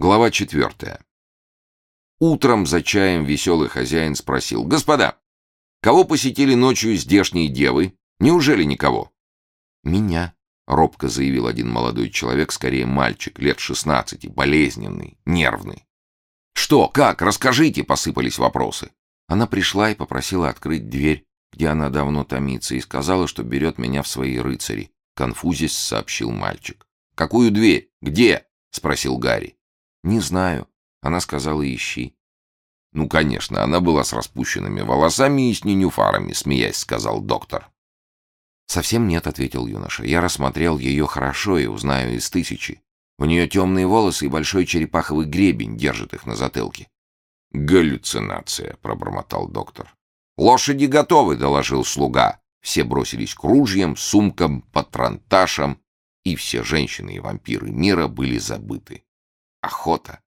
Глава четвертая. Утром за чаем веселый хозяин спросил. «Господа, кого посетили ночью здешние девы? Неужели никого?» «Меня», — робко заявил один молодой человек, скорее мальчик, лет шестнадцати, болезненный, нервный. «Что, как? Расскажите!» — посыпались вопросы. Она пришла и попросила открыть дверь, где она давно томится, и сказала, что берет меня в свои рыцари. Конфузис сообщил мальчик. «Какую дверь? Где?» — спросил Гарри. «Не знаю». Она сказала, ищи. «Ну, конечно, она была с распущенными волосами и с ненюфарами», — смеясь сказал доктор. «Совсем нет», — ответил юноша. «Я рассмотрел ее хорошо и узнаю из тысячи. У нее темные волосы и большой черепаховый гребень держит их на затылке». «Галлюцинация», — пробормотал доктор. «Лошади готовы», — доложил слуга. Все бросились к ружьям, сумкам, патронташам, и все женщины и вампиры мира были забыты. Охота